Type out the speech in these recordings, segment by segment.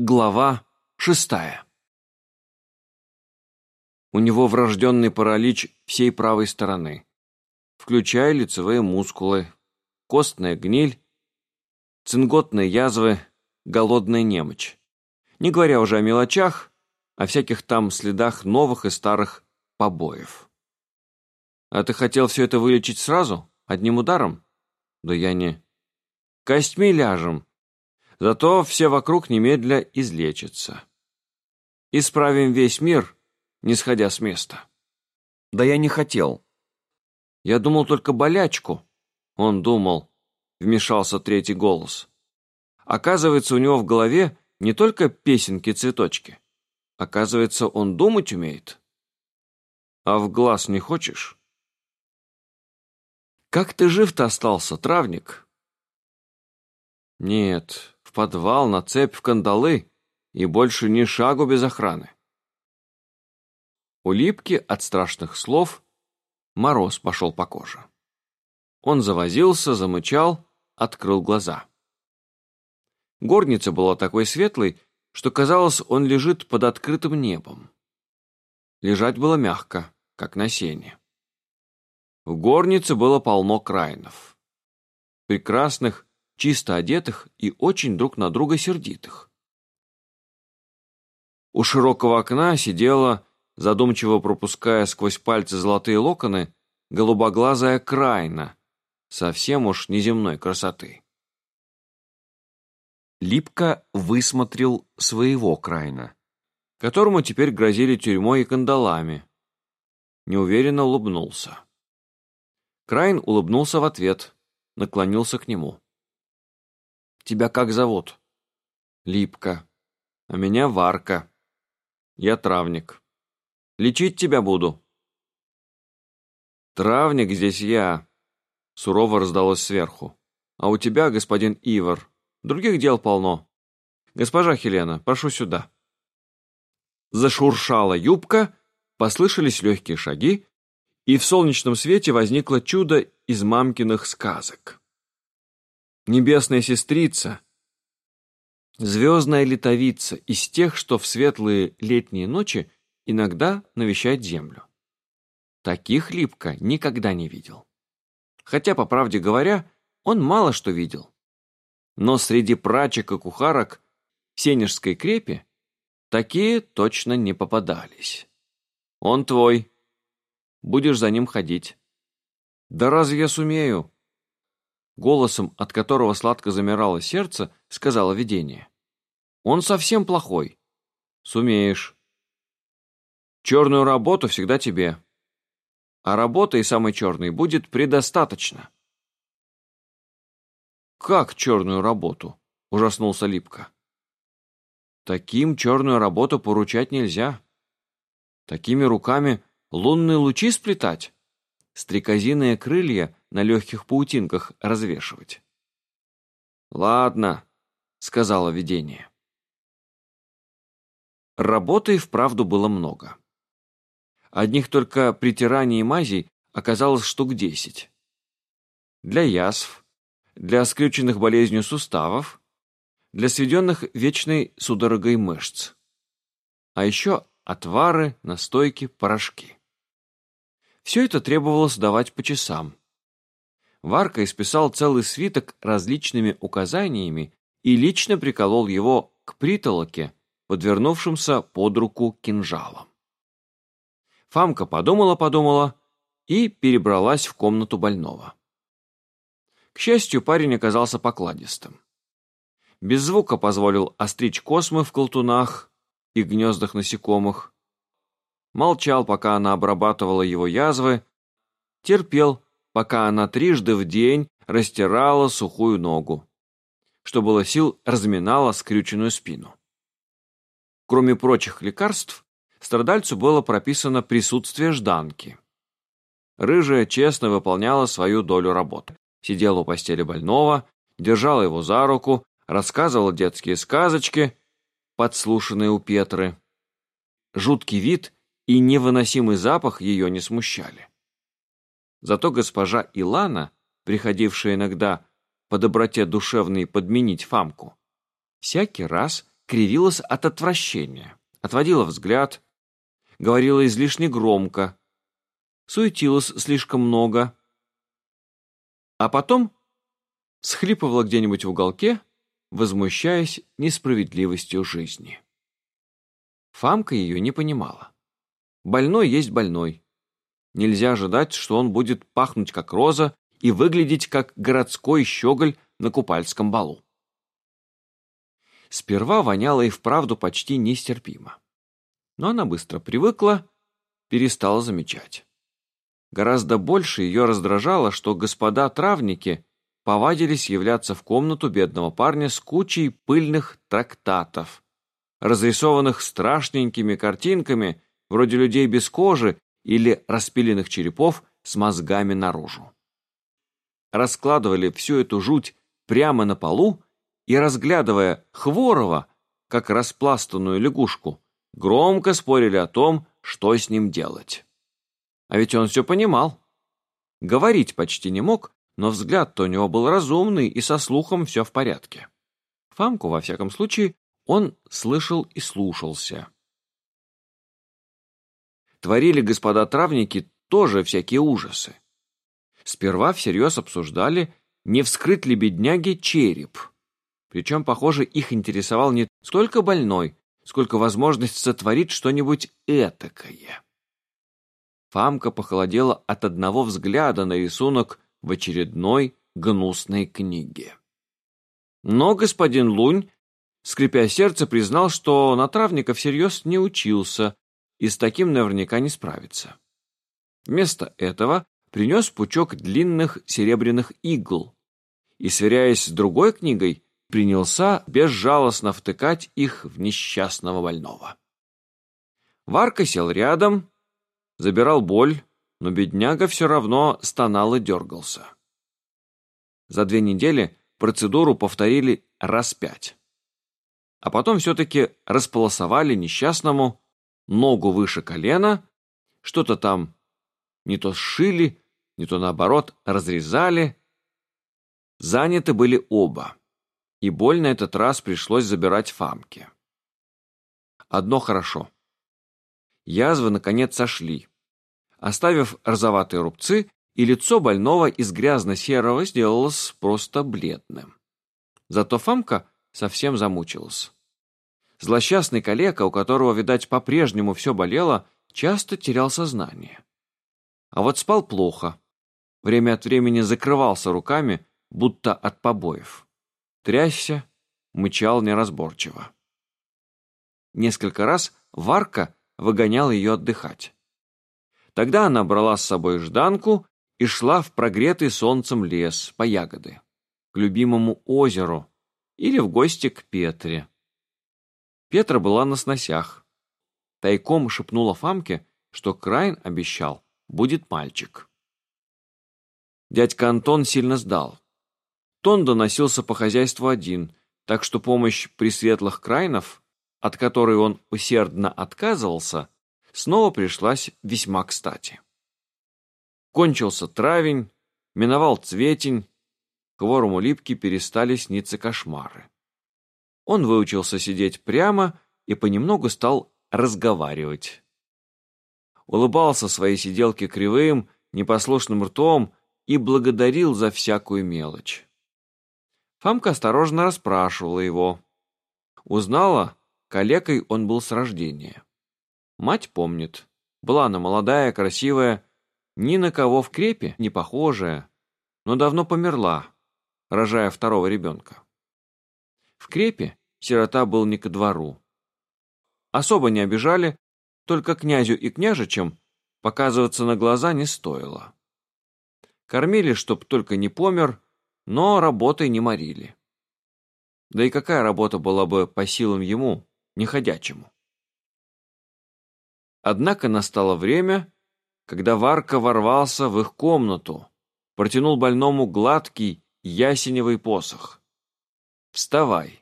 Глава шестая У него врожденный паралич всей правой стороны, включая лицевые мускулы, костная гниль, цинготные язвы, голодная немочь. Не говоря уже о мелочах, о всяких там следах новых и старых побоев. А ты хотел все это вылечить сразу, одним ударом? Да я не... Костьми ляжем, Зато все вокруг немедля излечатся. Исправим весь мир, не сходя с места. Да я не хотел. Я думал только болячку. Он думал, вмешался третий голос. Оказывается, у него в голове не только песенки-цветочки. Оказывается, он думать умеет. А в глаз не хочешь? Как ты жив-то остался, травник? Нет, подвал, на цепь, в кандалы и больше ни шагу без охраны. У Липки от страшных слов мороз пошел по коже. Он завозился, замычал, открыл глаза. Горница была такой светлой, что казалось, он лежит под открытым небом. Лежать было мягко, как на сене. В горнице было полно краинов. Прекрасных, чисто одетых и очень друг на друга сердитых. У широкого окна сидела, задумчиво пропуская сквозь пальцы золотые локоны, голубоглазая крайна, совсем уж неземной красоты. Липко высмотрел своего крайна, которому теперь грозили тюрьмой и кандалами. Неуверенно улыбнулся. Крайн улыбнулся в ответ, наклонился к нему. Тебя как зовут?» «Липка. А меня Варка. Я травник. Лечить тебя буду». «Травник здесь я», — сурово раздалось сверху. «А у тебя, господин Ивар, других дел полно. Госпожа Хелена, прошу сюда». Зашуршала юбка, послышались легкие шаги, и в солнечном свете возникло чудо из мамкиных сказок небесная сестрица, звездная летовица из тех, что в светлые летние ночи иногда навещает землю. Таких Липка никогда не видел. Хотя, по правде говоря, он мало что видел. Но среди прачек и кухарок в Сенежской крепи такие точно не попадались. Он твой. Будешь за ним ходить. Да разве я сумею? Голосом, от которого сладко замирало сердце, сказала видение. «Он совсем плохой. Сумеешь. Черную работу всегда тебе. А работы и самой черной будет предостаточно». «Как черную работу?» — ужаснулся Липко. «Таким черную работу поручать нельзя. Такими руками лунные лучи сплетать, стрекозиные крылья на легких паутинках развешивать. «Ладно», — сказала видение. Работы и вправду было много. Одних только притираний и мазей оказалось штук десять. Для язв, для скрюченных болезнью суставов, для сведенных вечной судорогой мышц. А еще отвары, настойки, порошки. Все это требовалось давать по часам. Варка исписал целый свиток различными указаниями и лично приколол его к притолоке, подвернувшимся под руку кинжалом. Фамка подумала-подумала и перебралась в комнату больного. К счастью, парень оказался покладистым. Без звука позволил остричь космы в колтунах и гнездах насекомых. Молчал, пока она обрабатывала его язвы, терпел, пока она трижды в день растирала сухую ногу, что было сил разминала скрюченную спину. Кроме прочих лекарств, страдальцу было прописано присутствие жданки. Рыжая честно выполняла свою долю работы. Сидела у постели больного, держала его за руку, рассказывала детские сказочки, подслушанные у Петры. Жуткий вид и невыносимый запах ее не смущали. Зато госпожа Илана, приходившая иногда по доброте душевной подменить Фамку, всякий раз кривилась от отвращения, отводила взгляд, говорила излишне громко, суетилась слишком много, а потом схлипывала где-нибудь в уголке, возмущаясь несправедливостью жизни. Фамка ее не понимала. Больной есть больной. Нельзя ожидать, что он будет пахнуть как роза и выглядеть как городской щеголь на купальском балу. Сперва воняло и вправду почти нестерпимо. Но она быстро привыкла, перестала замечать. Гораздо больше ее раздражало, что господа травники повадились являться в комнату бедного парня с кучей пыльных трактатов, разрисованных страшненькими картинками, вроде людей без кожи или распиленных черепов с мозгами наружу. Раскладывали всю эту жуть прямо на полу и, разглядывая Хворова, как распластанную лягушку, громко спорили о том, что с ним делать. А ведь он все понимал. Говорить почти не мог, но взгляд-то у него был разумный и со слухом все в порядке. Фамку, во всяком случае, он слышал и слушался. Творили господа травники тоже всякие ужасы. Сперва всерьез обсуждали, не вскрыть ли бедняге череп. Причем, похоже, их интересовал не столько больной, сколько возможность сотворить что-нибудь этакое. Фамка похолодела от одного взгляда на рисунок в очередной гнусной книге. Но господин Лунь, скрипя сердце, признал, что на травника всерьез не учился и с таким наверняка не справится. Вместо этого принес пучок длинных серебряных игл и, сверяясь с другой книгой, принялся безжалостно втыкать их в несчастного больного. Варка сел рядом, забирал боль, но бедняга все равно стонал и дергался. За две недели процедуру повторили раз пять. А потом все-таки располосовали несчастному ногу выше колена, что-то там не то сшили, не то наоборот разрезали. Заняты были оба, и боль на этот раз пришлось забирать Фамке. Одно хорошо. Язвы, наконец, сошли, оставив розоватые рубцы, и лицо больного из грязно-серого сделалось просто бледным. Зато Фамка совсем замучилась. Злосчастный калека, у которого, видать, по-прежнему все болело, часто терял сознание. А вот спал плохо. Время от времени закрывался руками, будто от побоев. Трясся, мычал неразборчиво. Несколько раз Варка выгонял ее отдыхать. Тогда она брала с собой жданку и шла в прогретый солнцем лес по ягоды, к любимому озеру или в гости к Петре. Петра была на сносях. Тайком шепнула Фамке, что Крайн обещал, будет мальчик. Дядька Антон сильно сдал. Тон доносился по хозяйству один, так что помощь пресветлых Крайнов, от которой он усердно отказывался, снова пришлась весьма кстати. Кончился травень, миновал цветень, к ворому липки перестали сниться кошмары. Он выучился сидеть прямо и понемногу стал разговаривать. Улыбался своей сиделке кривым, непослушным ртом и благодарил за всякую мелочь. Фамка осторожно расспрашивала его. Узнала, калекой он был с рождения. Мать помнит. Была она молодая, красивая, ни на кого в крепе не похожая, но давно померла, рожая второго ребенка. В крепе сирота был не ко двору. Особо не обижали, только князю и княжичам показываться на глаза не стоило. Кормили, чтоб только не помер, но работой не морили. Да и какая работа была бы по силам ему, неходячему? Однако настало время, когда Варка ворвался в их комнату, протянул больному гладкий ясеневый посох. «Вставай!»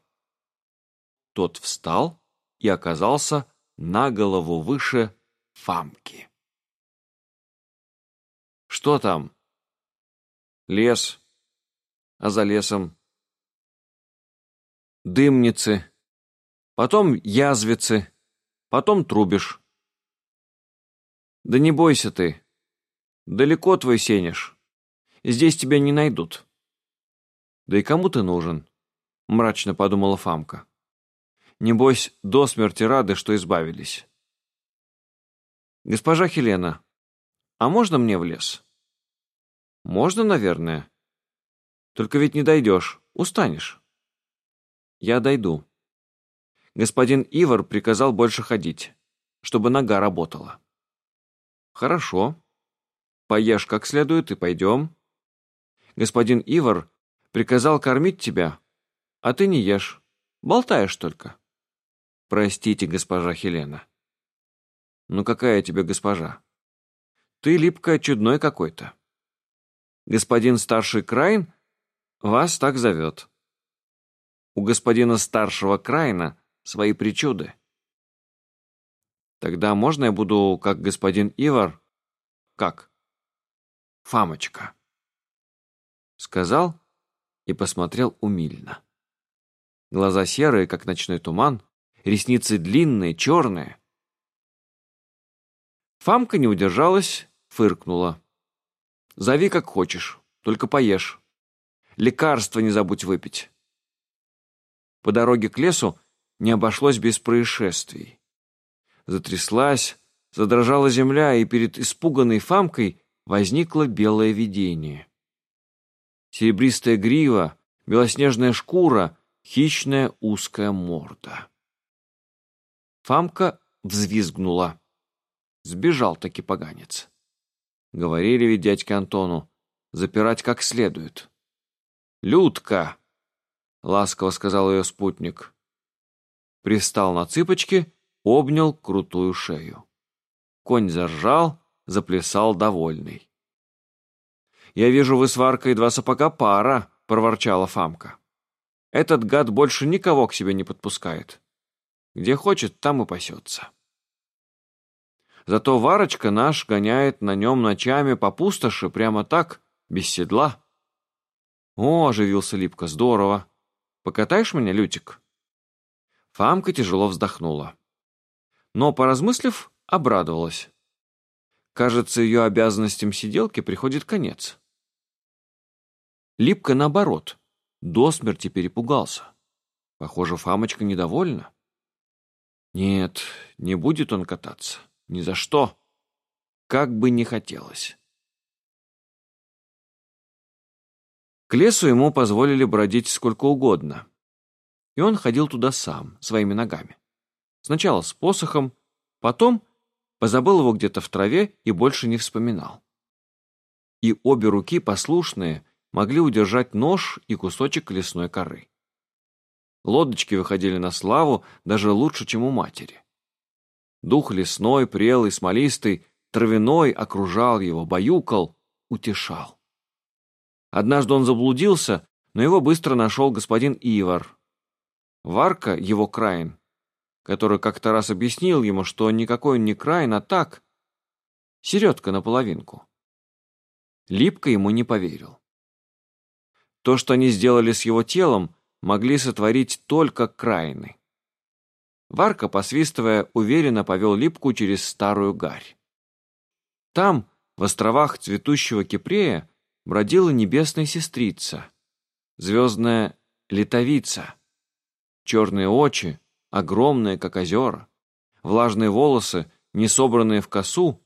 Тот встал и оказался на голову выше Фамки. «Что там?» «Лес. А за лесом?» «Дымницы. потом язвицы, потом трубишь. Да не бойся ты. Далеко твой сенешь. Здесь тебя не найдут. Да и кому ты нужен? Мрачно подумала Фамка. Небось, до смерти рады, что избавились. Госпожа Хелена, а можно мне в лес? Можно, наверное. Только ведь не дойдешь, устанешь. Я дойду. Господин Ивар приказал больше ходить, чтобы нога работала. Хорошо. Поешь как следует и пойдем. Господин Ивар приказал кормить тебя, а ты не ешь, болтаешь только. Простите, госпожа Хелена. Ну какая тебе госпожа? Ты липкая чудной какой-то. Господин старший Крайн вас так зовет. У господина старшего Крайна свои причуды. Тогда можно я буду как господин Ивар? Как? Фамочка. Сказал и посмотрел умильно. Глаза серые, как ночной туман, ресницы длинные, черные. Фамка не удержалась, фыркнула. «Зови как хочешь, только поешь. Лекарства не забудь выпить». По дороге к лесу не обошлось без происшествий. Затряслась, задрожала земля, и перед испуганной Фамкой возникло белое видение. Серебристая грива, белоснежная шкура, хищная узкая морда. Фамка взвизгнула. Сбежал таки поганец. Говорили ведь дядьке Антону, запирать как следует. «Людка!» — ласково сказал ее спутник пристал на цыпочки, обнял крутую шею. Конь заржал, заплясал довольный. «Я вижу, вы с Варкой два сапога пара», — проворчала Фамка. «Этот гад больше никого к себе не подпускает. Где хочет, там и пасется». Зато Варочка наш гоняет на нем ночами по пустоши прямо так, без седла. «О, — оживился Липко, — здорово. Покатаешь меня, Лютик?» Фамка тяжело вздохнула. Но, поразмыслив, обрадовалась. Кажется, ее обязанностям сиделки приходит конец. Липка, наоборот, до смерти перепугался. Похоже, Фамочка недовольна. Нет, не будет он кататься. Ни за что. Как бы не хотелось. К лесу ему позволили бродить сколько угодно и он ходил туда сам, своими ногами. Сначала с посохом, потом позабыл его где-то в траве и больше не вспоминал. И обе руки, послушные, могли удержать нож и кусочек лесной коры. Лодочки выходили на славу даже лучше, чем у матери. Дух лесной, прелый, смолистый, травяной окружал его, баюкал, утешал. Однажды он заблудился, но его быстро нашел господин Ивар, Варка, его Краин, который как-то раз объяснил ему, что никакой он не Краин, а так, середка наполовинку. Липко ему не поверил. То, что они сделали с его телом, могли сотворить только Краины. Варка, посвистывая, уверенно повел Липку через старую гарь. Там, в островах цветущего Кипрея, бродила небесная сестрица, звездная летовица. Черные очи, огромные, как озера, влажные волосы, не собранные в косу,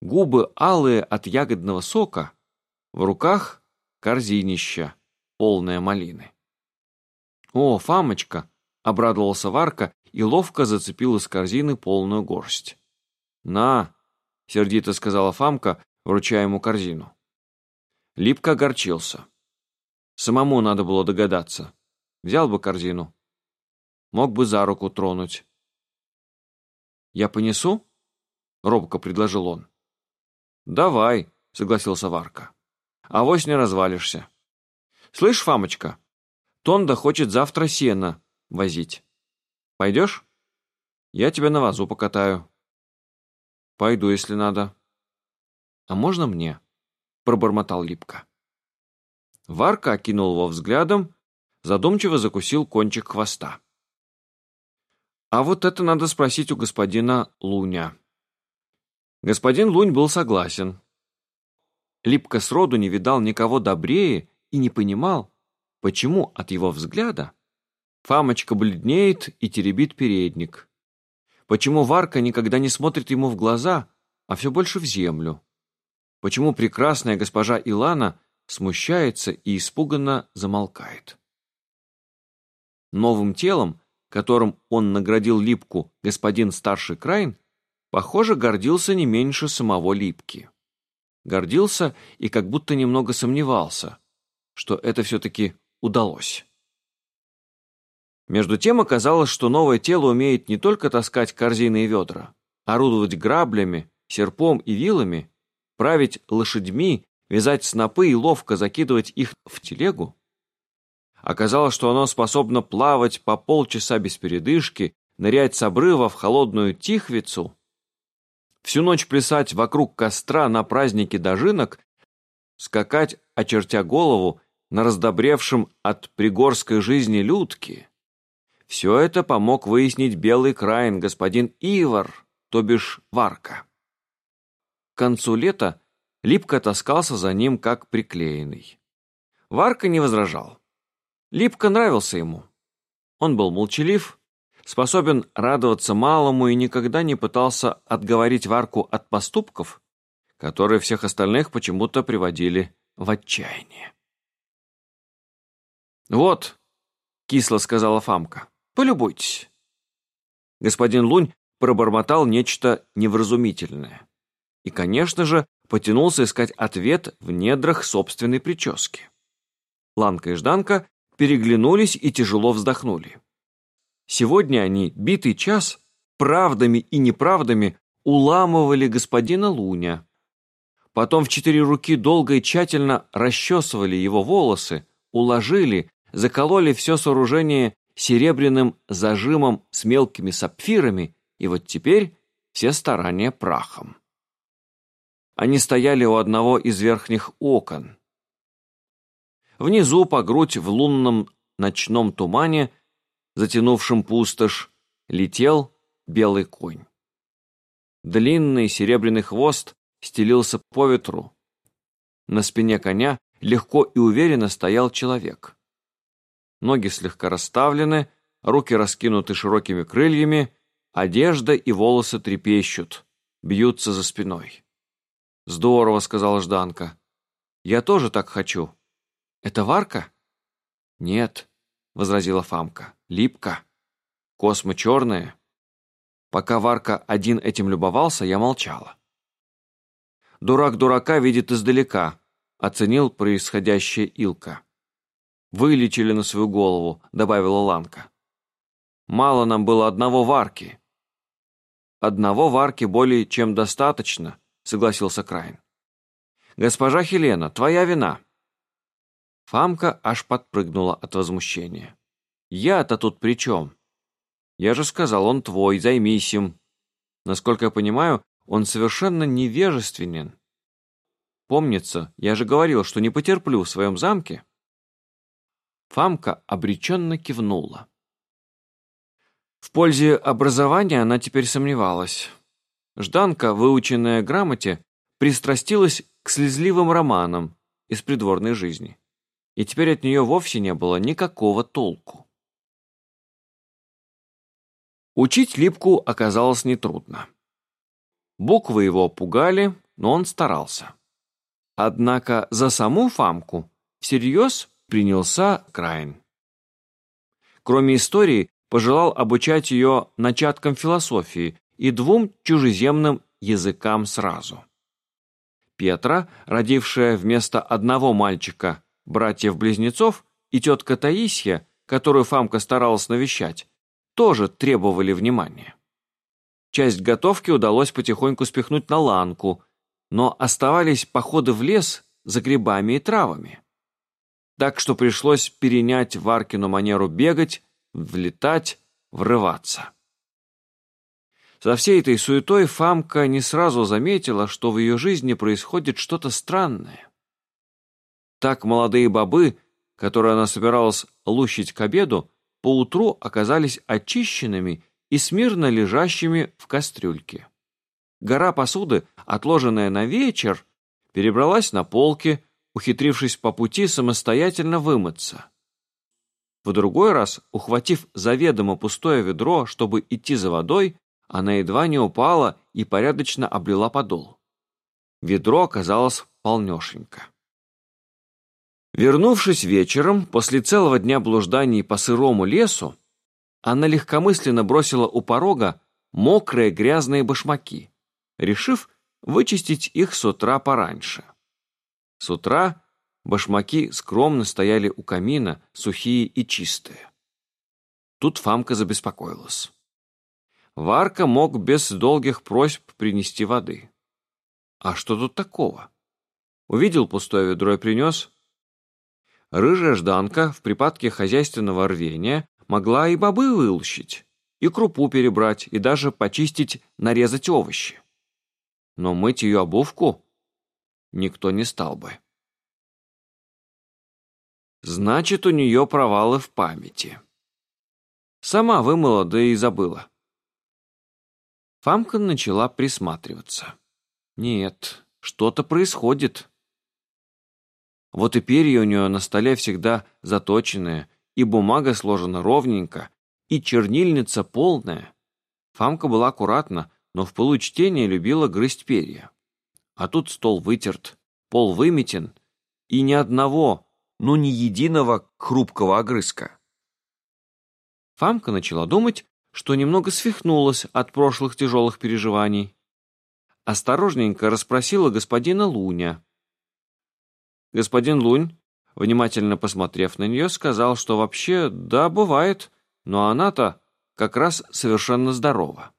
губы алые от ягодного сока, в руках корзинища, полная малины. «О, Фамочка!» — обрадовался Варка и ловко зацепил из корзины полную горсть. «На!» — сердито сказала Фамка, вручая ему корзину. Липко огорчился. Самому надо было догадаться. Взял бы корзину, Мог бы за руку тронуть. «Я понесу?» — робко предложил он. «Давай», — согласился Варка. «Авось не развалишься». «Слышь, Фамочка, Тонда хочет завтра сено возить. Пойдешь? Я тебя на вазу покатаю». «Пойду, если надо». «А можно мне?» — пробормотал Липко. Варка окинул его взглядом, задумчиво закусил кончик хвоста. А вот это надо спросить у господина Луня. Господин Лунь был согласен. Липко сроду не видал никого добрее и не понимал, почему от его взгляда Фамочка бледнеет и теребит передник. Почему Варка никогда не смотрит ему в глаза, а все больше в землю? Почему прекрасная госпожа Илана смущается и испуганно замолкает? Новым телом, которым он наградил Липку господин старший Крайн, похоже, гордился не меньше самого Липки. Гордился и как будто немного сомневался, что это все-таки удалось. Между тем оказалось, что новое тело умеет не только таскать корзины и ведра, орудовать граблями, серпом и вилами, править лошадьми, вязать снопы и ловко закидывать их в телегу. Оказалось, что оно способно плавать по полчаса без передышки, нырять с обрыва в холодную тихвицу, всю ночь плясать вокруг костра на празднике дожинок, скакать, очертя голову, на раздобревшем от пригорской жизни людке, все это помог выяснить белый краин господин Ивар, то бишь Варка. К концу лета Липка таскался за ним как приклеенный. Варка не возражал. Липка нравился ему. Он был молчалив, способен радоваться малому и никогда не пытался отговорить Варку от поступков, которые всех остальных почему-то приводили в отчаяние. «Вот», — кисло сказала Фамка, Полюбуйтесь». Господин Лунь пробормотал нечто невразумительное. И, конечно же, потянулся искать ответ в недрах собственной прически. Ланка и Жданка переглянулись и тяжело вздохнули. Сегодня они, битый час, правдами и неправдами уламывали господина Луня. Потом в четыре руки долго и тщательно расчесывали его волосы, уложили, закололи все сооружение серебряным зажимом с мелкими сапфирами, и вот теперь все старания прахом. Они стояли у одного из верхних окон. Внизу по грудь в лунном ночном тумане, затянувшем пустошь, летел белый конь. Длинный серебряный хвост стелился по ветру. На спине коня легко и уверенно стоял человек ноги слегка расставлены, руки раскинуты широкими крыльями, одежда и волосы трепещут, бьются за спиной. «Здорово», — сказала Жданка. «Я тоже так хочу». «Это Варка?» «Нет», — возразила Фамка. «Липка. Космы черные». Пока Варка один этим любовался, я молчала. «Дурак дурака видит издалека», — оценил происходящее Илка. Вылечили на свою голову», — добавила Ланка. «Мало нам было одного варки». «Одного варки более чем достаточно», — согласился Крайн. «Госпожа Хелена, твоя вина». Фамка аж подпрыгнула от возмущения. «Я-то тут при чем? Я же сказал, он твой, займись им. Насколько я понимаю, он совершенно невежественен. Помнится, я же говорил, что не потерплю в своем замке, Фамка обреченно кивнула. В пользе образования она теперь сомневалась. Жданка, выученная грамоте, пристрастилась к слезливым романам из придворной жизни. И теперь от нее вовсе не было никакого толку. Учить Липку оказалось нетрудно. Буквы его пугали, но он старался. Однако за саму Фамку всерьез принялся Крайн. Кроме истории, пожелал обучать ее начаткам философии и двум чужеземным языкам сразу. Петра, родившая вместо одного мальчика братьев-близнецов, и тетка Таисия, которую Фамка старалась навещать, тоже требовали внимания. Часть готовки удалось потихоньку спихнуть на ланку, но оставались походы в лес за грибами и травами так что пришлось перенять Варкину манеру бегать, влетать, врываться. За всей этой суетой Фамка не сразу заметила, что в ее жизни происходит что-то странное. Так молодые бобы, которые она собиралась лущить к обеду, поутру оказались очищенными и смирно лежащими в кастрюльке. Гора посуды, отложенная на вечер, перебралась на полки, ухитрившись по пути самостоятельно вымыться. В другой раз, ухватив заведомо пустое ведро, чтобы идти за водой, она едва не упала и порядочно облила подол. Ведро оказалось полнешенько. Вернувшись вечером, после целого дня блужданий по сырому лесу, она легкомысленно бросила у порога мокрые грязные башмаки, решив вычистить их с утра пораньше. С утра башмаки скромно стояли у камина, сухие и чистые. Тут Фамка забеспокоилась. Варка мог без долгих просьб принести воды. А что тут такого? Увидел пустое ведро и принес. Рыжая жданка в припадке хозяйственного рвения могла и бобы вылущить, и крупу перебрать, и даже почистить, нарезать овощи. Но мыть ее обувку никто не стал бы. Значит, у нее провалы в памяти. Сама вымыла, да и забыла. Фамка начала присматриваться. Нет, что-то происходит. Вот и перья у нее на столе всегда заточенные, и бумага сложена ровненько, и чернильница полная. Фамка была аккуратна, но в пылу чтения любила грызть перья. А тут стол вытерт, пол выметен, и ни одного, ну ни единого хрупкого огрызка. Фамка начала думать, что немного свихнулась от прошлых тяжелых переживаний. Осторожненько расспросила господина Луня, Господин Лунь, внимательно посмотрев на нее, сказал, что вообще, да, бывает, но она-то как раз совершенно здорова.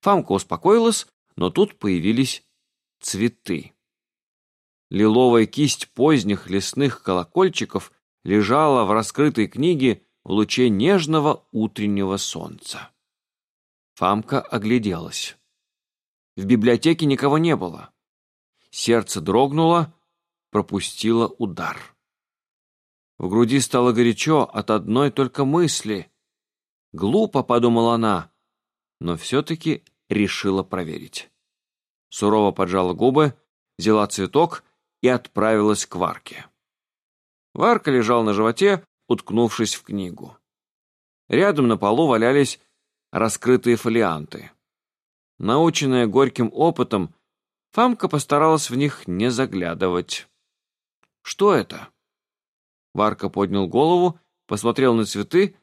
Фамка успокоилась, но тут появились цветы. Лиловая кисть поздних лесных колокольчиков лежала в раскрытой книге в луче нежного утреннего солнца. Фамка огляделась. В библиотеке никого не было. Сердце дрогнуло, пропустило удар. В груди стало горячо от одной только мысли. Глупо, подумала она, но все-таки решила проверить. Сурово поджала губы, взяла цветок и отправилась к Варке. Варка лежал на животе, уткнувшись в книгу. Рядом на полу валялись раскрытые фолианты. Наученная горьким опытом, Фамка постаралась в них не заглядывать. «Что это?» Варка поднял голову, посмотрел на цветы,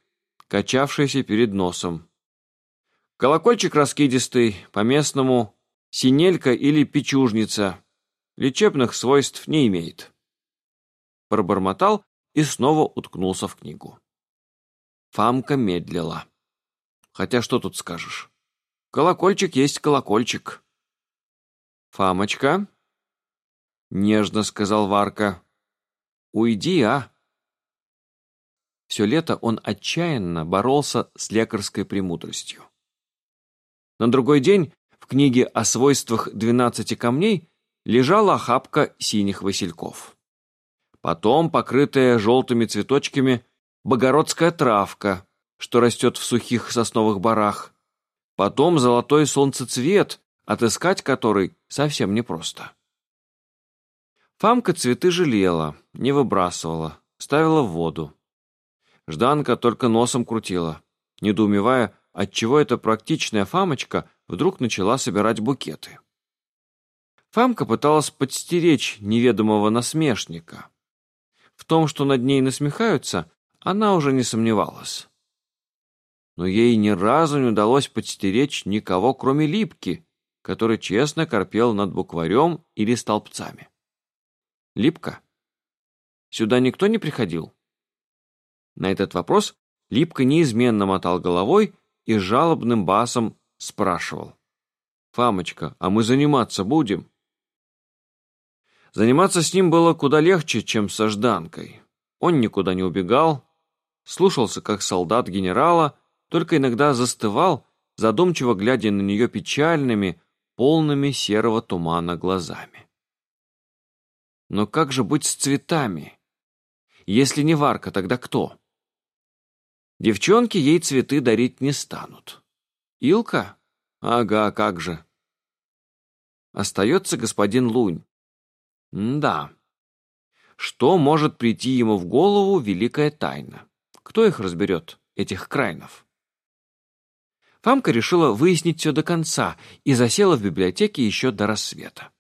качавшиеся перед носом. «Колокольчик раскидистый, по-местному синелька или печужница. Лечебных свойств не имеет». Пробормотал и снова уткнулся в книгу. Фамка медлила. Хотя что тут скажешь? Колокольчик есть колокольчик. «Фамочка?» — нежно сказал Варка. «Уйди, а!» Все лето он отчаянно боролся с лекарской премудростью. На другой день в книге о свойствах двенадцати камней лежала охапка синих васильков. Потом, покрытая желтыми цветочками, богородская травка, что растет в сухих сосновых барах. Потом золотой солнцецвет, отыскать который совсем непросто. Фамка цветы жалела, не выбрасывала, ставила в воду. Жданка только носом крутила, недоумевая, отчего эта практичная Фамочка вдруг начала собирать букеты. Фамка пыталась подстеречь неведомого насмешника. В том, что над ней насмехаются, она уже не сомневалась. Но ей ни разу не удалось подстеречь никого, кроме Липки, который честно корпел над букварем или столбцами. Липка? Сюда никто не приходил? На этот вопрос Липка неизменно мотал головой и жалобным басом спрашивал. «Фамочка, а мы заниматься будем?» Заниматься с ним было куда легче, чем со Жданкой. Он никуда не убегал, слушался как солдат генерала, только иногда застывал, задумчиво глядя на нее печальными, полными серого тумана глазами. Но как же быть с цветами? Если не Варка, тогда кто? Девчонки ей цветы дарить не станут. Илка? Ага, как же. Остается господин Лунь. Да. Что может прийти ему в голову великая тайна? Кто их разберет, этих крайнов? Фамка решила выяснить все до конца и засела в библиотеке еще до рассвета.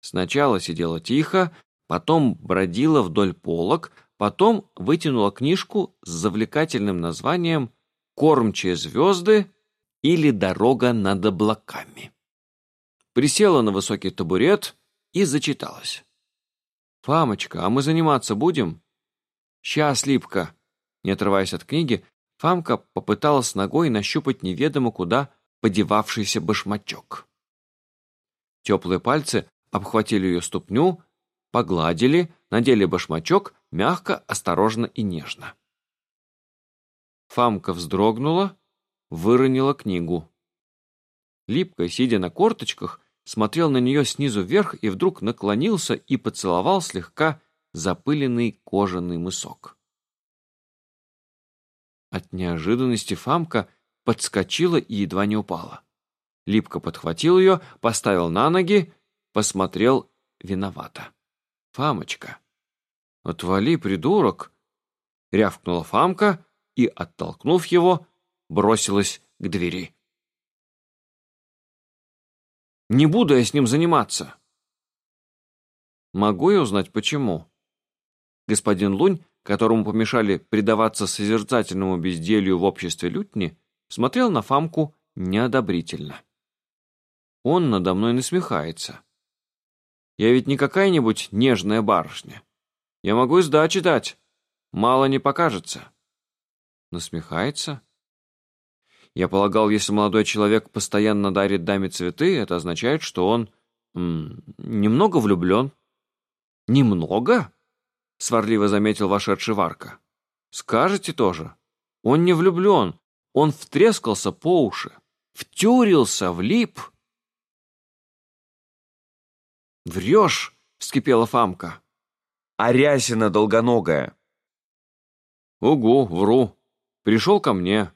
Сначала сидела тихо, потом бродила вдоль полок, потом вытянула книжку с завлекательным названием «Кормчие звезды» или «Дорога над облаками». Присела на высокий табурет и зачиталась. «Фамочка, а мы заниматься будем?» «Сейчас, Липка!» Не отрываясь от книги, Фамка попыталась ногой нащупать неведомо куда подевавшийся башмачок. Теплые пальцы обхватили ее ступню, погладили, надели башмачок мягко, осторожно и нежно. Фамка вздрогнула, выронила книгу. Липко, сидя на корточках, смотрел на нее снизу вверх и вдруг наклонился и поцеловал слегка запыленный кожаный мысок. От неожиданности Фамка подскочила и едва не упала. Липко подхватил ее, поставил на ноги, посмотрел виновато. «Фамочка!» «Отвали, придурок!» — рявкнула Фамка и, оттолкнув его, бросилась к двери. «Не буду я с ним заниматься!» «Могу я узнать, почему?» Господин Лунь, которому помешали предаваться созерцательному безделью в обществе лютни, смотрел на Фамку неодобрительно. Он надо мной насмехается. Я ведь не какая-нибудь нежная барышня. Я могу и сдачи дать. Мало не покажется. Насмехается? Я полагал, если молодой человек постоянно дарит даме цветы, это означает, что он м, немного влюблен. Немного? Сварливо заметил вошедший Варка. Скажете тоже. Он не влюблен. Он втрескался по уши. Втюрился, влип. «Врешь!» — вскипела Фамка. Арясина долгоногая. Угу, вру. Пришел ко мне.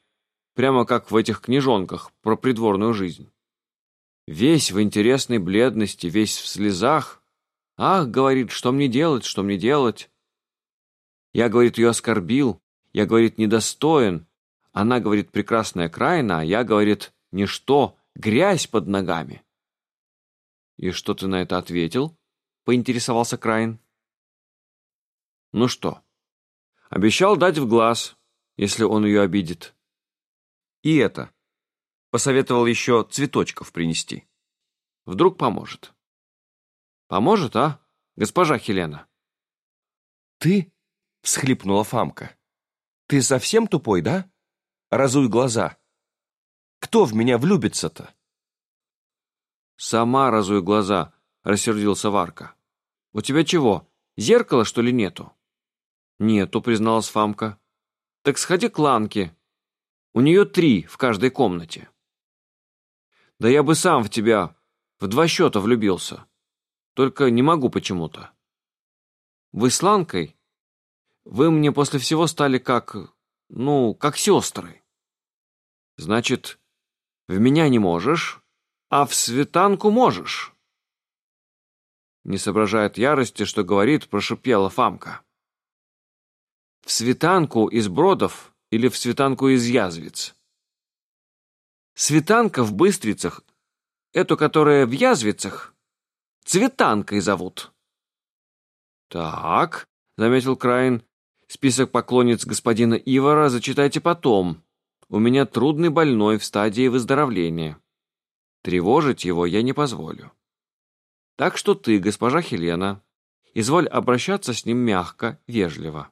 Прямо как в этих книжонках про придворную жизнь. Весь в интересной бледности, весь в слезах. Ах, говорит, что мне делать, что мне делать? Я, говорит, ее оскорбил. Я, говорит, недостоин. Она, говорит, прекрасная крайна, а я, говорит, ничто, грязь под ногами. И что ты на это ответил? Поинтересовался Крайн. Ну что? Обещал дать в глаз, если он ее обидит. И это. Посоветовал еще цветочков принести. Вдруг поможет. Поможет, а, госпожа Хелена? Ты? — всхлипнула Фамка. «Ты совсем тупой, да? Разуй глаза. Кто в меня влюбится-то?» «Сама разуй глаза», — рассердился Варка. «У тебя чего, зеркала, что ли, нету?» «Нету», — призналась Фамка. «Так сходи к Ланке. У нее три в каждой комнате». «Да я бы сам в тебя в два счета влюбился. Только не могу почему-то». «Вы с Ланкой?» Вы мне после всего стали как... ну, как сестры. Значит, в меня не можешь, а в светанку можешь. Не соображает ярости, что говорит, прошипела Фамка. В светанку из бродов или в светанку из язвиц? Светанка в Быстрицах, эту, которая в язвицах, цветанкой зовут. Так, заметил Краин, Список поклонниц господина Ивара зачитайте потом. У меня трудный больной в стадии выздоровления. Тревожить его я не позволю. Так что ты, госпожа Хелена, изволь обращаться с ним мягко, вежливо.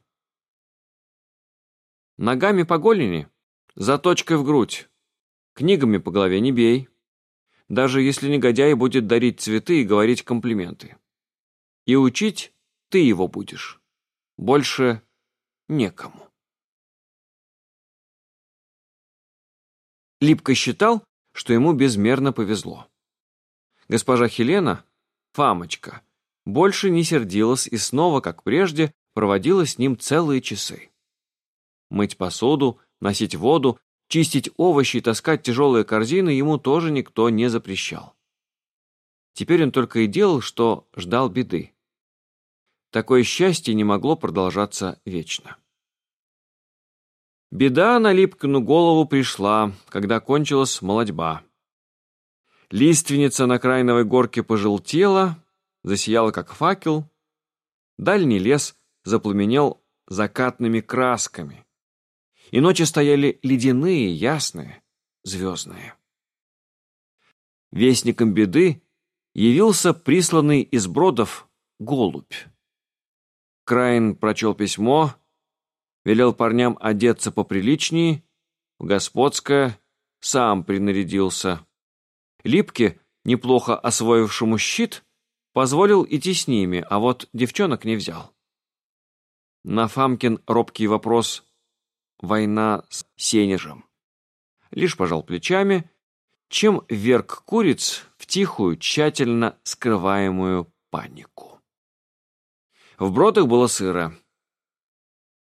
Ногами по голени, заточкой в грудь. Книгами по голове не бей. Даже если негодяй будет дарить цветы и говорить комплименты. И учить ты его будешь. Больше некому. Липко считал, что ему безмерно повезло. Госпожа Хелена, Фамочка, больше не сердилась и снова, как прежде, проводила с ним целые часы. Мыть посуду, носить воду, чистить овощи и таскать тяжелые корзины ему тоже никто не запрещал. Теперь он только и делал, что ждал беды. Такое счастье не могло продолжаться вечно. Беда на Липкину голову пришла, когда кончилась молодьба. Лиственница на крайновой горке пожелтела, засияла как факел. Дальний лес запламенел закатными красками. И ночи стояли ледяные, ясные, звездные. Вестником беды явился присланный из бродов голубь. Краин прочел письмо, велел парням одеться поприличнее, в господское, сам принарядился. Липке, неплохо освоившему щит, позволил идти с ними, а вот девчонок не взял. На Фамкин робкий вопрос «Война с Сенежем?» лишь пожал плечами, чем вверг куриц в тихую, тщательно скрываемую панику. В бродах было сыро.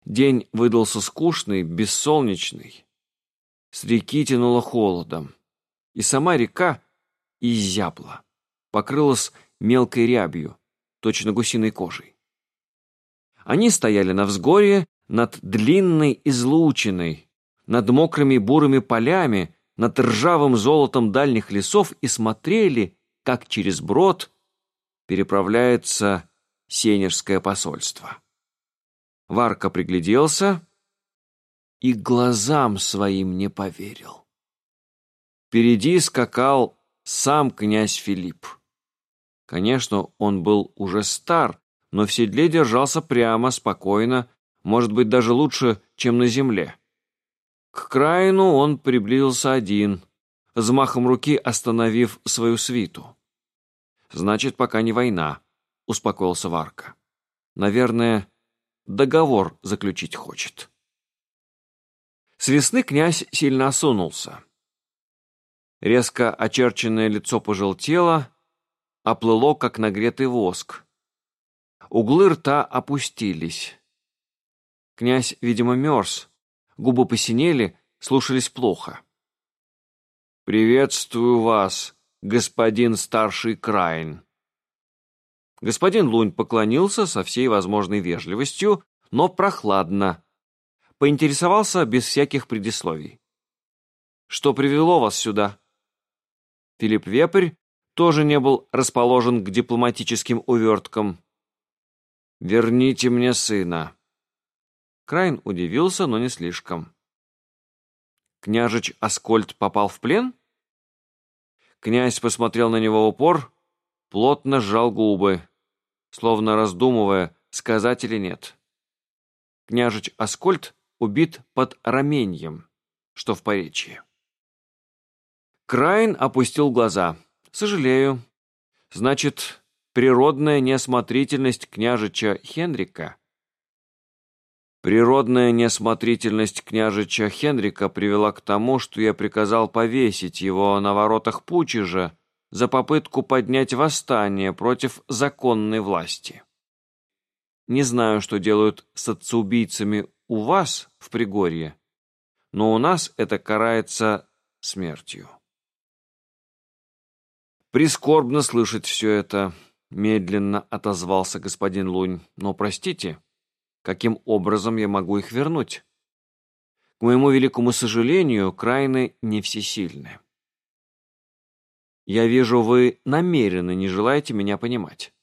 День выдался скучный, бессолнечный. С реки тянуло холодом, и сама река изябла, покрылась мелкой рябью, точно гусиной кожей. Они стояли на взгорье над длинной излучиной, над мокрыми бурыми полями, над ржавым золотом дальних лесов и смотрели, как через брод переправляется Сенежское посольство. Варка пригляделся и глазам своим не поверил. Впереди скакал сам князь Филипп. Конечно, он был уже стар, но в седле держался прямо, спокойно, может быть, даже лучше, чем на земле. К краину он приблизился один, взмахом руки остановив свою свиту. «Значит, пока не война», — успокоился Варка. «Наверное, договор заключить хочет». С весны князь сильно осунулся. Резко очерченное лицо пожелтело, оплыло, как нагретый воск. Углы рта опустились. Князь, видимо, мерз. Губы посинели, слушались плохо. «Приветствую вас, господин старший Крайн». Господин Лунь поклонился со всей возможной вежливостью, но прохладно. Поинтересовался без всяких предисловий. «Что привело вас сюда?» Филипп Вепрь тоже не был расположен к дипломатическим уверткам. «Верните мне сына». Крайн удивился, но не слишком. Княжич Аскольд попал в плен? Князь посмотрел на него упор, плотно сжал губы, словно раздумывая, сказать или нет. Княжич Аскольд убит под раменьем, что в Поречье. Крайн опустил глаза. «Сожалею. Значит, природная неосмотрительность княжича Хенрика. Природная неосмотрительность княжича Хенрика привела к тому, что я приказал повесить его на воротах Пучежа за попытку поднять восстание против законной власти. Не знаю, что делают с отцеубийцами у вас в Пригорье, но у нас это карается смертью. Прискорбно слышать все это, Медленно отозвался господин Лунь. Но простите, каким образом я могу их вернуть? К моему великому сожалению, крайны не всесильны. Я вижу, вы намеренно не желаете меня понимать.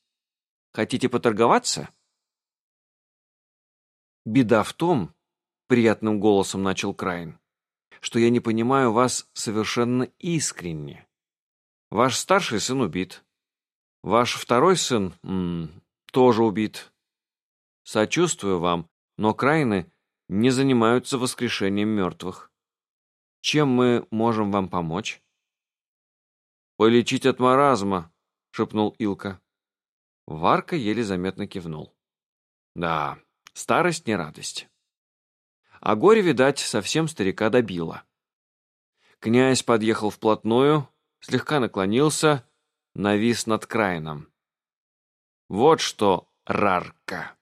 Хотите поторговаться? Беда в том, приятным голосом начал Крайн, что я не понимаю вас совершенно искренне. Ваш старший сын убит. Ваш второй сын м -м, тоже убит. Сочувствую вам, но крайны не занимаются воскрешением мертвых. Чем мы можем вам помочь? Полечить от маразма, шепнул Илка. Варка еле заметно кивнул. Да, старость не радость. А горе, видать, совсем старика добило. Князь подъехал вплотную, слегка наклонился навис над краином. Вот что, Рарка.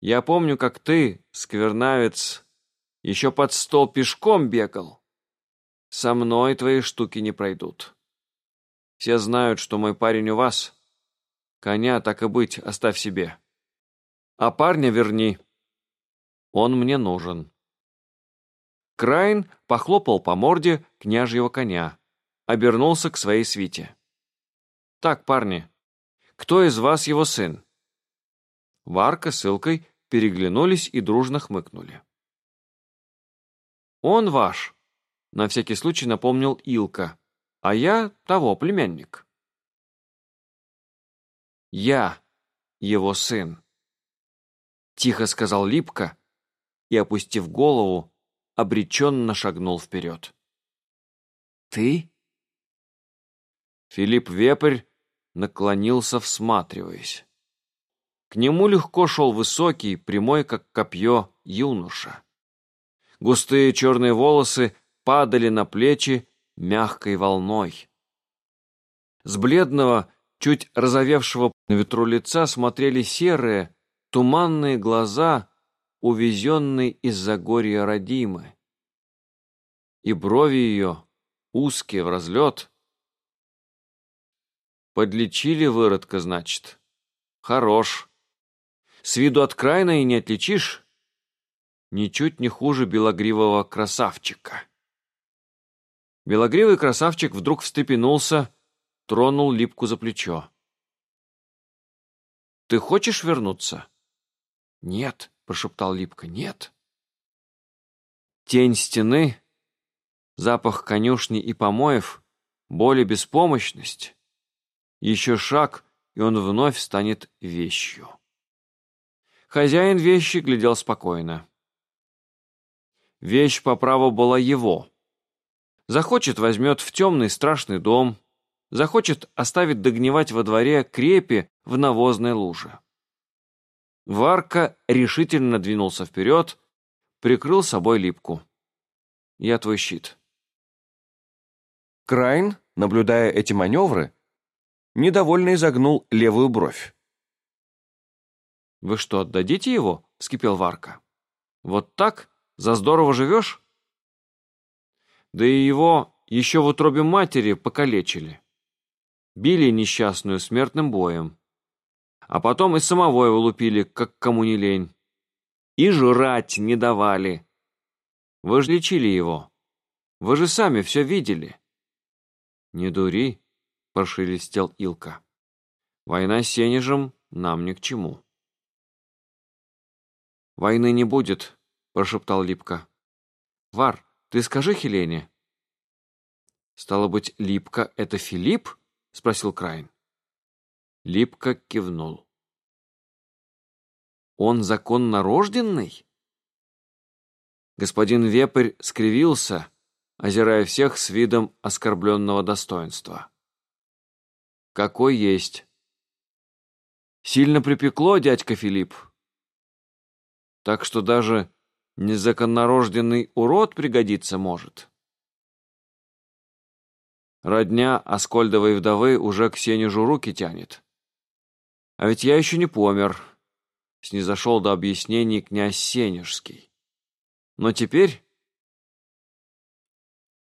Я помню, как ты, сквернавец, Еще под стол пешком бегал. Со мной твои штуки не пройдут. Все знают, что мой парень у вас. Коня, так и быть, оставь себе. А парня верни. Он мне нужен. Крайн похлопал по морде княжьего коня, обернулся к своей свите. «Так, парни, кто из вас его сын?» Варка с Илкой переглянулись и дружно хмыкнули. «Он ваш», — на всякий случай напомнил Илка, «а я того, племянник». «Я его сын», — тихо сказал Липка и, опустив голову, обреченно шагнул вперед. «Ты?» Филипп Вепрь наклонился, всматриваясь. К нему легко шел высокий, прямой, как копье, юноша. Густые черные волосы падали на плечи мягкой волной. С бледного, чуть разовевшего на ветру лица смотрели серые, туманные глаза увезенной из-за горя родимы. И брови ее, узкие в разлет. Подлечили выродка, значит. Хорош. С виду от крайна и не отличишь. Ничуть не хуже белогривого красавчика. Белогривый красавчик вдруг встрепенулся, тронул липку за плечо. «Ты хочешь вернуться?» «Нет», — прошептал Липка. «Нет». Тень стены, запах конюшни и помоев, боль и беспомощность. Еще шаг, и он вновь станет вещью. Хозяин вещи глядел спокойно. Вещь по праву была его. Захочет, возьмет в темный страшный дом, захочет, оставить догнивать во дворе крепи в навозной луже. Варка решительно двинулся вперед, прикрыл собой липку. «Я твой щит». Крайн, наблюдая эти маневры, недовольно изогнул левую бровь. «Вы что, отдадите его?» — вскипел Варка. «Вот так? За здорово живешь?» Да и его еще в утробе матери покалечили. Били несчастную смертным боем а потом и самого его лупили, как кому не лень. И жрать не давали. Вы же лечили его. Вы же сами все видели. Не дури, прошелестел Илка. Война с Сенежем нам ни к чему. Войны не будет, прошептал Липка. Вар, ты скажи Хелене. Стало быть, Липка — это Филипп? Спросил Крайн. Липко кивнул. «Он законно рожденный?» Господин Вепрь скривился, озирая всех с видом оскорбленного достоинства. «Какой есть?» «Сильно припекло, дядька Филипп?» «Так что даже незаконнорожденный урод пригодиться может?» Родня Аскольдовой вдовы уже к Сенежу руки тянет. А ведь я еще не помер. Снизошел до объяснений князь Сенежский. Но теперь...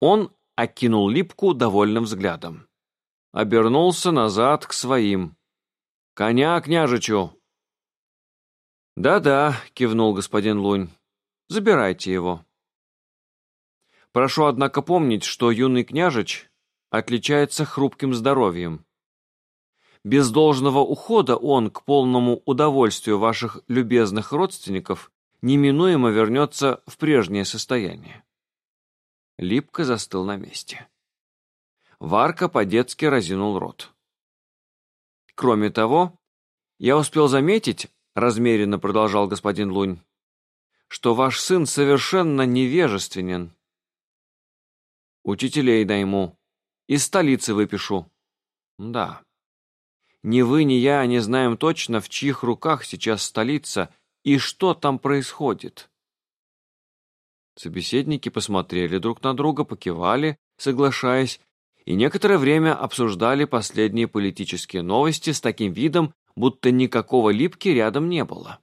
Он окинул липку довольным взглядом. Обернулся назад к своим. «Коня княжичу!» «Да-да», — кивнул господин Лунь. «Забирайте его». Прошу, однако, помнить, что юный княжич отличается хрупким здоровьем. Без должного ухода он, к полному удовольствию ваших любезных родственников, неминуемо вернется в прежнее состояние. Липко застыл на месте. Варка по-детски разинул рот. Кроме того, я успел заметить, размеренно продолжал господин Лунь, что ваш сын совершенно невежественен. Учителей найму, из столицы выпишу. Да. Ни вы, ни я не знаем точно, в чьих руках сейчас столица и что там происходит. Собеседники посмотрели друг на друга, покивали, соглашаясь, и некоторое время обсуждали последние политические новости с таким видом, будто никакого липки рядом не было.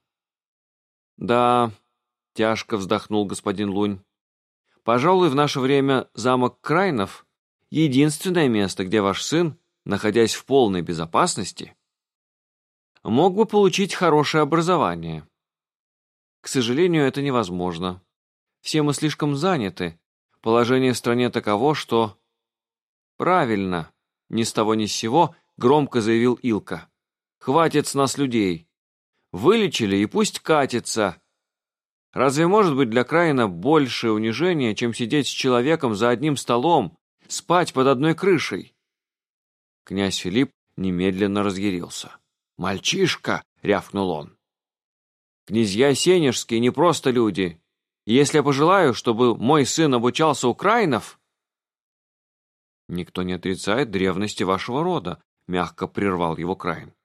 «Да, тяжко вздохнул господин Лунь. Пожалуй, в наше время замок Крайнов — единственное место, где ваш сын, находясь в полной безопасности, мог бы получить хорошее образование. К сожалению, это невозможно. Все мы слишком заняты. Положение в стране таково, что... Правильно, ни с того ни с сего, громко заявил Илка. Хватит с нас людей. Вылечили и пусть катится. Разве может быть для Краина большее унижение, чем сидеть с человеком за одним столом, спать под одной крышей? Князь Филипп немедленно разъярился. «Мальчишка!» — рявкнул он. «Князья Сенежские не просто люди. если я пожелаю, чтобы мой сын обучался украинов...» «Никто не отрицает древности вашего рода», — мягко прервал его Краин.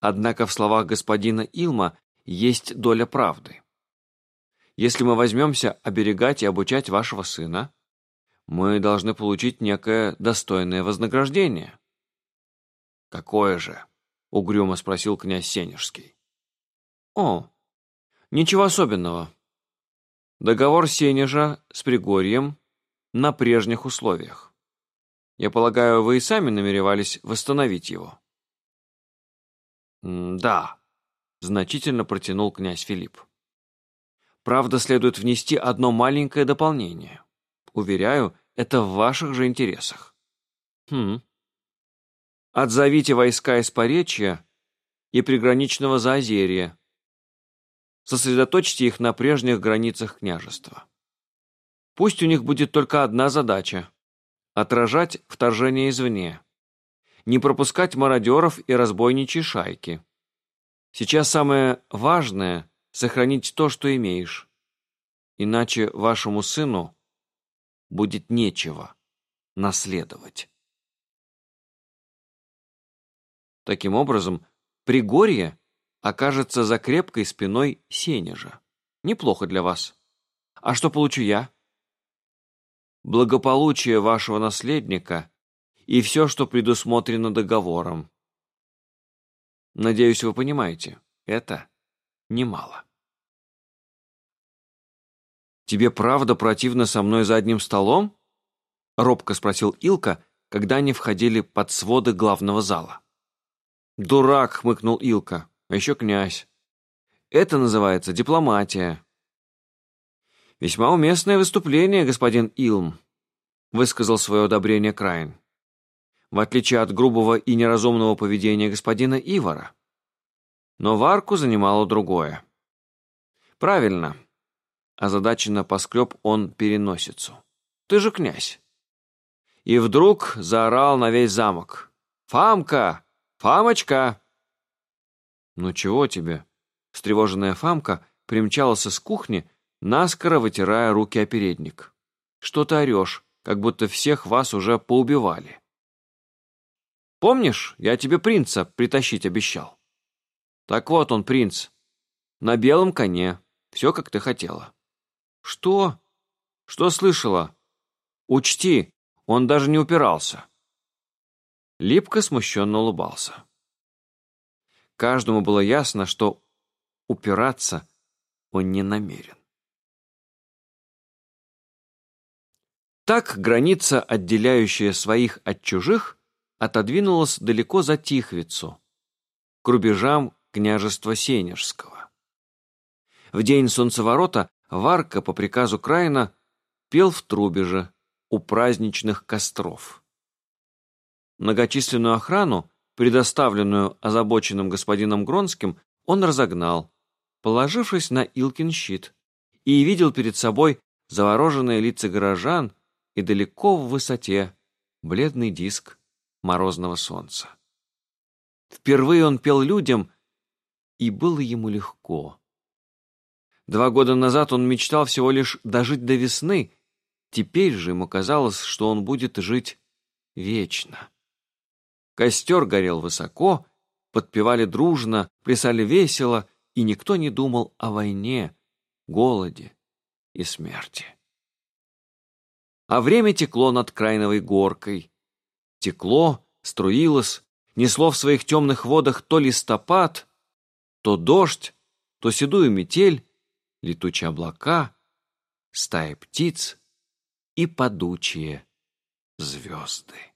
«Однако в словах господина Илма есть доля правды. Если мы возьмемся оберегать и обучать вашего сына, мы должны получить некое достойное вознаграждение». «Какое же?» — угрюмо спросил князь Сенежский. «О, ничего особенного. Договор Сенежа с Пригорьем на прежних условиях. Я полагаю, вы и сами намеревались восстановить его». «Да», — значительно протянул князь Филипп. «Правда, следует внести одно маленькое дополнение. Уверяю, это в ваших же интересах». «Хм», Отзовите войска из Поречья и приграничного Заозерья. Сосредоточьте их на прежних границах княжества. Пусть у них будет только одна задача – отражать вторжение извне, не пропускать мародеров и разбойничьи шайки. Сейчас самое важное – сохранить то, что имеешь. Иначе вашему сыну будет нечего наследовать. Таким образом, Пригорье окажется за крепкой спиной Сенежа. Неплохо для вас. А что получу я? Благополучие вашего наследника и все, что предусмотрено договором. Надеюсь, вы понимаете, это немало. «Тебе правда противно со мной за одним столом?» — робко спросил Илка, когда они входили под своды главного зала. «Дурак!» — хмыкнул Илка. «А еще князь. Это называется дипломатия». «Весьма уместное выступление, господин Илм», — высказал свое одобрение Крайн. «В отличие от грубого и неразумного поведения господина Ивара. Но Варку занимало другое». «Правильно», — озадаченно поскреб он переносицу. «Ты же князь». И вдруг заорал на весь замок. «Фамка! «Фамочка!» «Ну чего тебе?» Встревоженная Фамка примчалась с кухни, наскоро вытирая руки о передник. «Что ты орешь, как будто всех вас уже поубивали?» «Помнишь, я тебе принца притащить обещал?» «Так вот он, принц. На белом коне. Все, как ты хотела». «Что? Что слышала?» «Учти, он даже не упирался». Липко смущенно улыбался. Каждому было ясно, что упираться он не намерен. Так граница, отделяющая своих от чужих, отодвинулась далеко за Тихвицу, к рубежам княжества Сенежского. В день солнцеворота Варка по приказу Краина пел в Трубеже у праздничных костров. Многочисленную охрану, предоставленную озабоченным господином Гронским, он разогнал, положившись на Илкин щит, и видел перед собой завороженные лица горожан и далеко в высоте бледный диск морозного солнца. Впервые он пел людям, и было ему легко. Два года назад он мечтал всего лишь дожить до весны, теперь же ему казалось, что он будет жить вечно. Костер горел высоко, подпевали дружно, плясали весело, и никто не думал о войне, голоде и смерти. А время текло над Крайновой горкой. Текло, струилось, несло в своих темных водах то листопад, то дождь, то седую метель, летучие облака, стаи птиц и падучие звезды.